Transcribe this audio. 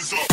is up.